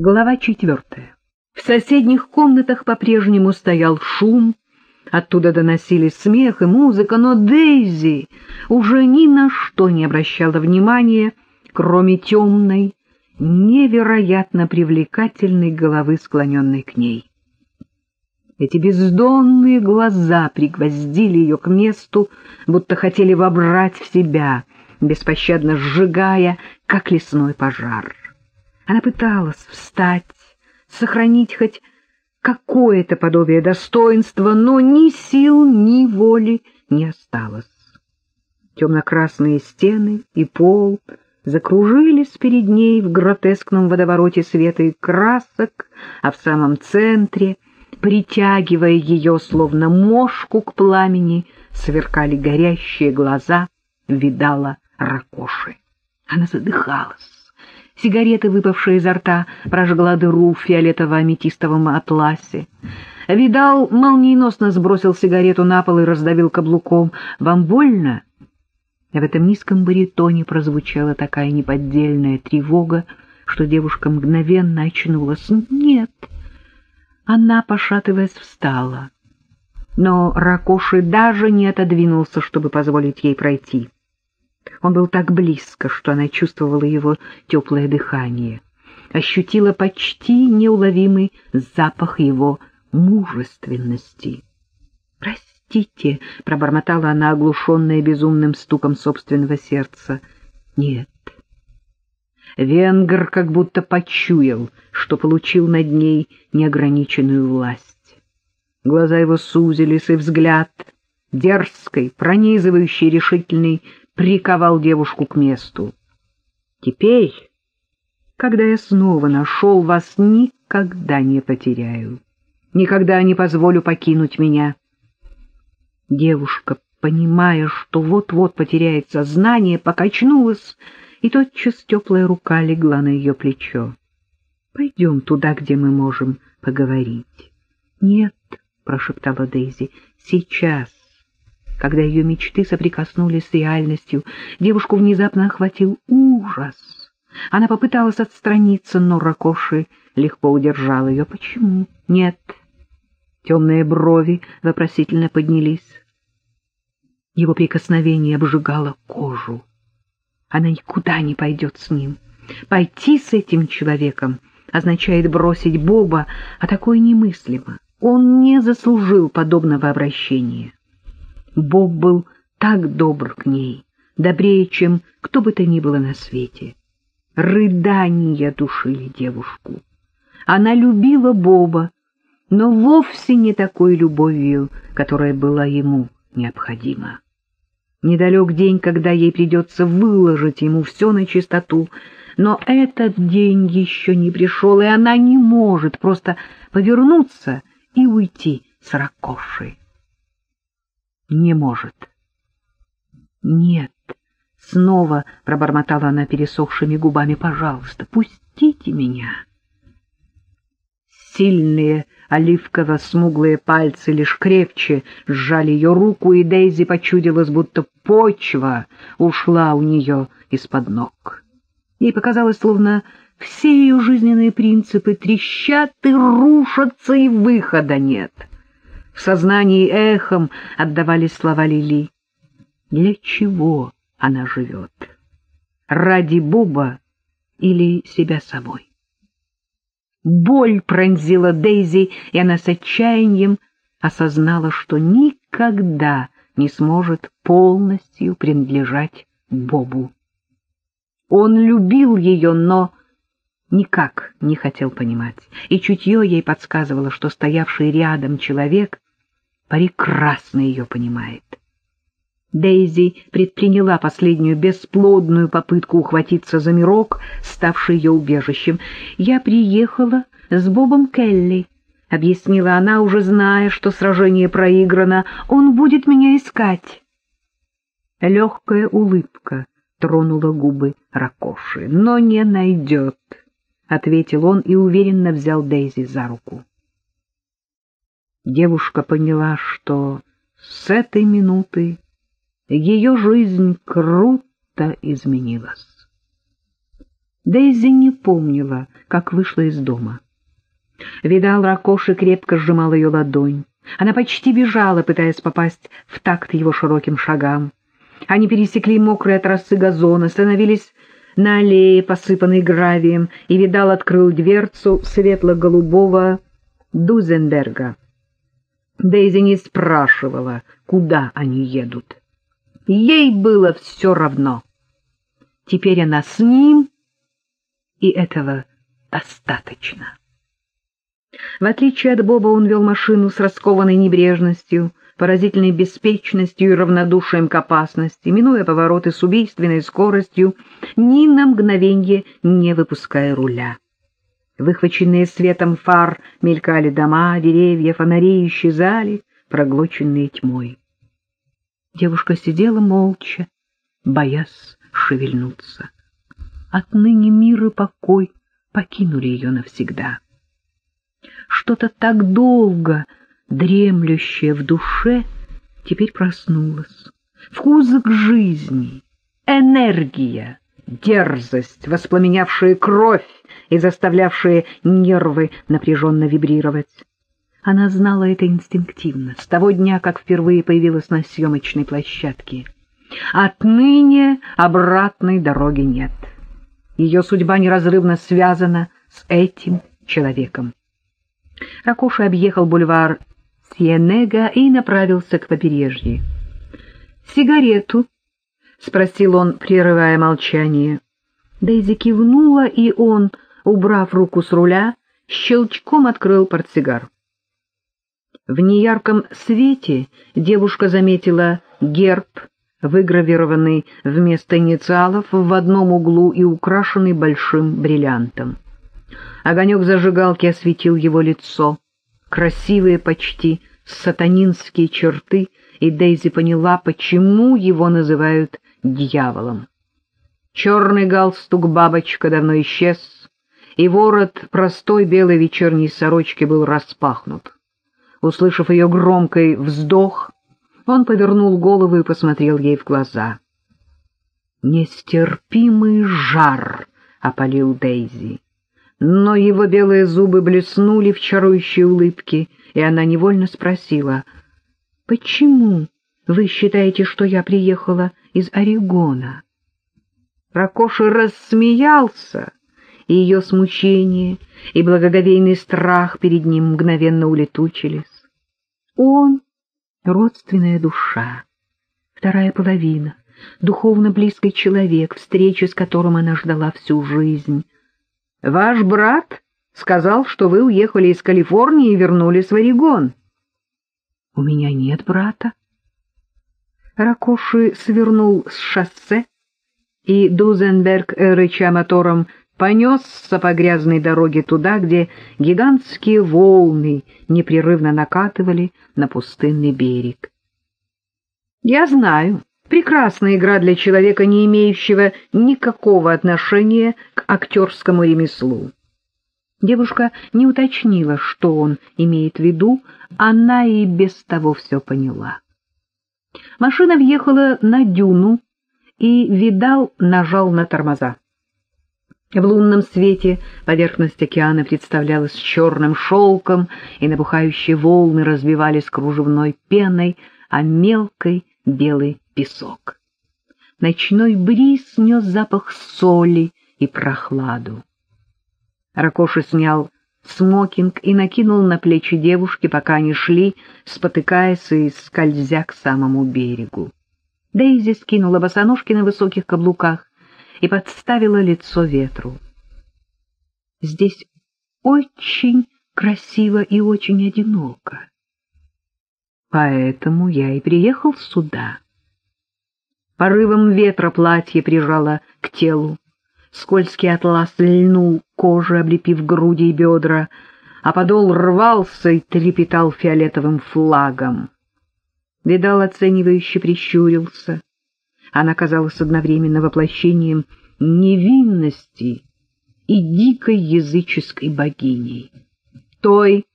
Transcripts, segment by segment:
Глава четвертая. В соседних комнатах по-прежнему стоял шум, оттуда доносились смех и музыка, но Дейзи уже ни на что не обращала внимания, кроме темной, невероятно привлекательной головы, склоненной к ней. Эти бездонные глаза пригвоздили ее к месту, будто хотели вобрать в себя, беспощадно сжигая, как лесной пожар. Она пыталась встать, сохранить хоть какое-то подобие достоинства, но ни сил, ни воли не осталось. Темно-красные стены и пол закружились перед ней в гротескном водовороте света и красок, а в самом центре, притягивая ее словно мошку к пламени, сверкали горящие глаза, видала ракоши. Она задыхалась. Сигарета, выпавшая изо рта, прожгла дыру в фиолетово-аметистовом атласе. Видал, молниеносно сбросил сигарету на пол и раздавил каблуком. «Вам больно?» В этом низком баритоне прозвучала такая неподдельная тревога, что девушка мгновенно очнулась. «Нет». Она, пошатываясь, встала. Но Ракоши даже не отодвинулся, чтобы позволить ей пройти. Он был так близко, что она чувствовала его теплое дыхание, ощутила почти неуловимый запах его мужественности. «Простите», — пробормотала она, оглушенная безумным стуком собственного сердца. «Нет». Венгер как будто почуял, что получил над ней неограниченную власть. Глаза его сузились, и взгляд, дерзкий, пронизывающий, решительный, приковал девушку к месту. Теперь, когда я снова нашел вас, никогда не потеряю, никогда не позволю покинуть меня. Девушка, понимая, что вот-вот потеряет сознание, покачнулась, и тотчас теплая рука легла на ее плечо. — Пойдем туда, где мы можем поговорить. — Нет, — прошептала Дейзи, — сейчас. Когда ее мечты соприкоснулись с реальностью, девушку внезапно охватил ужас. Она попыталась отстраниться, но Ракоши легко удержал ее. Почему? Нет. Темные брови вопросительно поднялись. Его прикосновение обжигало кожу. Она никуда не пойдет с ним. Пойти с этим человеком означает бросить Боба, а такое немыслимо. Он не заслужил подобного обращения. Бог был так добр к ней, добрее, чем кто бы то ни было на свете. Рыдания душили девушку. Она любила Боба, но вовсе не такой любовью, которая была ему необходима. Недалек день, когда ей придется выложить ему все на чистоту, но этот день еще не пришел, и она не может просто повернуться и уйти с Ракошей не может. Нет, снова пробормотала она пересохшими губами, пожалуйста, пустите меня. Сильные оливково-смуглые пальцы лишь крепче сжали ее руку, и Дейзи почудилась, будто почва ушла у нее из-под ног. Ей показалось, словно все ее жизненные принципы трещат и рушатся, и выхода нет — в сознании эхом отдавались слова Лили. Для чего она живет? Ради Буба или себя самой? Боль пронзила Дейзи, и она с отчаянием осознала, что никогда не сможет полностью принадлежать Бобу. Он любил ее, но никак не хотел понимать, и чутье ей подсказывало, что стоявший рядом человек прекрасно ее понимает. Дейзи предприняла последнюю бесплодную попытку ухватиться за мирок, ставший ее убежищем. «Я приехала с Бобом Келли», — объяснила она, уже зная, что сражение проиграно. «Он будет меня искать». Легкая улыбка тронула губы Ракоши. «Но не найдет», — ответил он и уверенно взял Дейзи за руку. Девушка поняла, что с этой минуты ее жизнь круто изменилась. Дейзи не помнила, как вышла из дома. Видал, Ракоши крепко сжимал ее ладонь. Она почти бежала, пытаясь попасть в такт его широким шагам. Они пересекли мокрые от росы газон, остановились на аллее, посыпанной гравием, и Видал открыл дверцу светло-голубого Дузенберга. Дейзи не спрашивала, куда они едут. Ей было все равно. Теперь она с ним, и этого достаточно. В отличие от Боба, он вел машину с раскованной небрежностью, поразительной беспечностью и равнодушием к опасности, минуя повороты с убийственной скоростью, ни на мгновенье не выпуская руля. Выхваченные светом фар мелькали дома, деревья, фонари исчезали, проглоченные тьмой. Девушка сидела молча, боясь шевельнуться. Отныне мир и покой покинули ее навсегда. Что-то так долго дремлющее в душе теперь проснулось. Вкус к жизни, энергия, дерзость, воспламенявшая кровь и заставлявшая нервы напряженно вибрировать. Она знала это инстинктивно, с того дня, как впервые появилась на съемочной площадке. Отныне обратной дороги нет. Ее судьба неразрывно связана с этим человеком. Ракоша объехал бульвар Сьенега и направился к побережью. «Сигарету?» — спросил он, прерывая молчание. Дейзи кивнула, и он, убрав руку с руля, щелчком открыл портсигар. В неярком свете девушка заметила герб, выгравированный вместо инициалов в одном углу и украшенный большим бриллиантом. Огонек зажигалки осветил его лицо, красивые почти сатанинские черты, и Дейзи поняла, почему его называют дьяволом. Черный галстук бабочка давно исчез, и ворот простой белой вечерней сорочки был распахнут. Услышав ее громкий вздох, он повернул голову и посмотрел ей в глаза. Нестерпимый жар опалил Дейзи но его белые зубы блеснули в чарующей улыбке, и она невольно спросила, «Почему вы считаете, что я приехала из Орегона?» Ракоши рассмеялся, и ее смущение и благоговейный страх перед ним мгновенно улетучились. Он — родственная душа, вторая половина, духовно близкий человек, встречи с которым она ждала всю жизнь — Ваш брат сказал, что вы уехали из Калифорнии и вернулись в Орегон. — У меня нет брата. Ракоши свернул с шоссе, и Дузенберг, рыча мотором, понесся по грязной дороге туда, где гигантские волны непрерывно накатывали на пустынный берег. — Я знаю, Прекрасная игра для человека, не имеющего никакого отношения к актерскому ремеслу. Девушка не уточнила, что он имеет в виду, она и без того все поняла. Машина въехала на дюну, и Видал нажал на тормоза. В лунном свете поверхность океана представлялась черным шелком, и набухающие волны разбивались кружевной пеной, а мелкой белый песок. Ночной бриз нес запах соли и прохладу. Ракоши снял смокинг и накинул на плечи девушки, пока они шли, спотыкаясь и скользя к самому берегу. Дейзи скинула босоножки на высоких каблуках и подставила лицо ветру. Здесь очень красиво и очень одиноко. Поэтому я и приехал сюда. Порывом ветра платье прижало к телу. Скользкий атлас льнул кожу, облепив груди и бедра, а подол рвался и трепетал фиолетовым флагом. Видал оценивающе прищурился. Она казалась одновременно воплощением невинности и дикой языческой богиней. Той,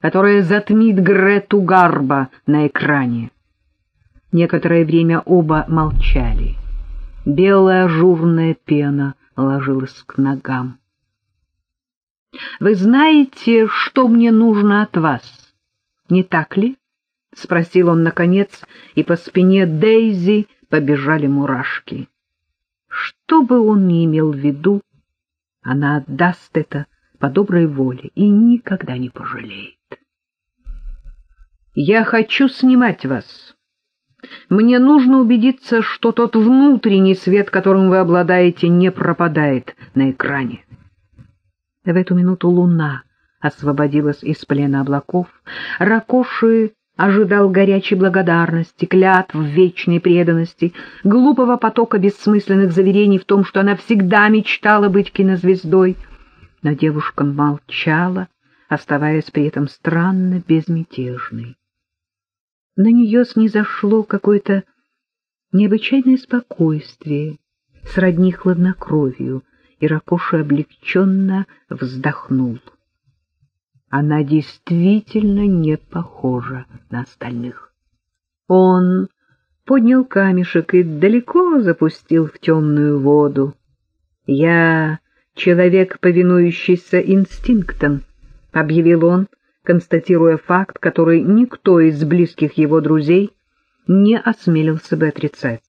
которая затмит Грету Гарба на экране. Некоторое время оба молчали. Белая ажурная пена ложилась к ногам. — Вы знаете, что мне нужно от вас, не так ли? — спросил он наконец, и по спине Дейзи побежали мурашки. Что бы он ни имел в виду, она отдаст это по доброй воле и никогда не пожалеет. «Я хочу снимать вас. Мне нужно убедиться, что тот внутренний свет, которым вы обладаете, не пропадает на экране». В эту минуту луна освободилась из плена облаков. Ракоши ожидал горячей благодарности, клятв вечной преданности, глупого потока бессмысленных заверений в том, что она всегда мечтала быть кинозвездой. Но девушка молчала, оставаясь при этом странно безмятежной. На нее снизошло какое-то необычайное спокойствие, сродни хладнокровию, и Ракоша облегченно вздохнул. Она действительно не похожа на остальных. Он поднял камешек и далеко запустил в темную воду. «Я человек, повинующийся инстинктам», — объявил он, констатируя факт, который никто из близких его друзей не осмелился бы отрицать.